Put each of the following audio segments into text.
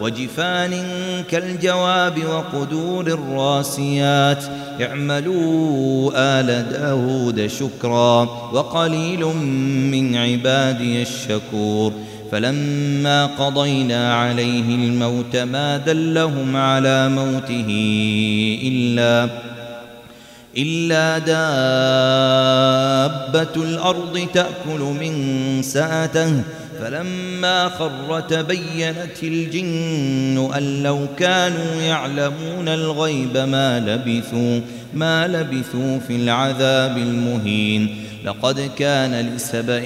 وجفان كالجواب وقدور الراسيات. اعملوا آل داود شكرا وقليل من عبادي الشكور. فلما قضينا عليه الموت ما دلهم على موته إلا إلا دابة الأرض تأكل من ساته. فلما خر تبينت الجن أن لو كانوا يعلمون الغيب ما لبثوا ما لبثوا في العذاب المهين. لقد كان لسبأ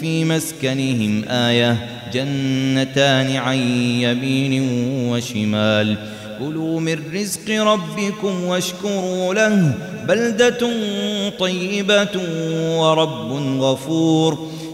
في مسكنهم آية جنتان عن يمين وشمال. كلوا من رزق ربكم واشكروا له بلدة طيبة ورب غفور.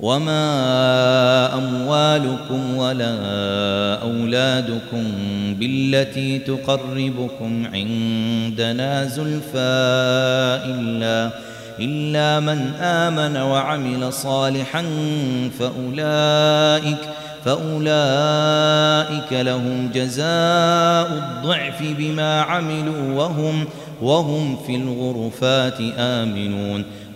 وما أموالكم ولا أولادكم بالتي تقربكم عندنا زلفى إلا إلا من آمن وعمل صالحا فأولئك فأولئك لهم جزاء الضعف بما عملوا وهم وهم في الغرفات آمنون.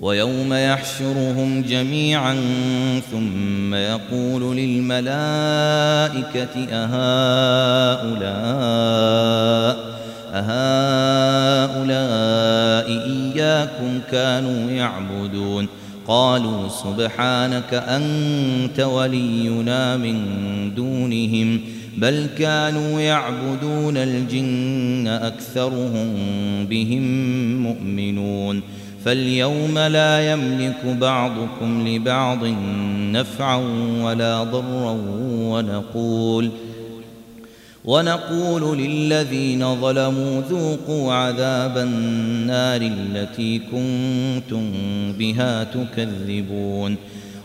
ويوم يحشرهم جميعا ثم يقول للملائكة أهؤلاء أهؤلاء إياكم كانوا يعبدون. قالوا سبحانك أنت ولينا من دونهم بل كانوا يعبدون الجن أكثرهم بهم مؤمنون. فاليوم لا يملك بعضكم لبعض نفعا ولا ضرا ونقول ونقول للذين ظلموا ذوقوا عذاب النار التي كنتم بها تكذبون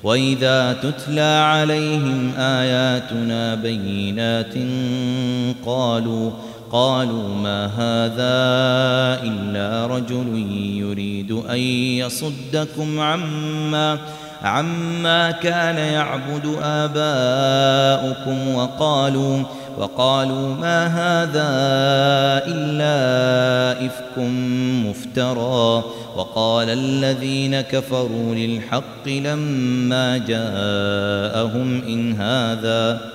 وإذا تتلى عليهم آياتنا بينات قالوا قالوا ما هذا إلا رجل يريد أن يصدكم عما عما كان يعبد آباؤكم وقالوا وقالوا ما هذا إلا إفك مفترى. وقال الذين كفروا للحق لما جاءهم إن هذا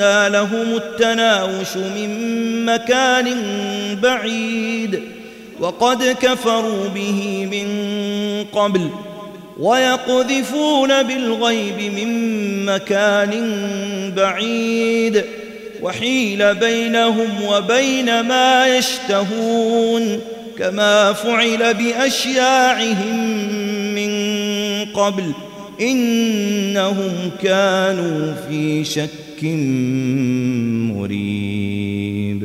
وأنا لهم التناوش من مكان بعيد وقد كفروا به من قبل ويقذفون بالغيب من مكان بعيد وحيل بينهم وبين ما يشتهون كما فعل بأشياعهم من قبل إنهم كانوا في شك مريب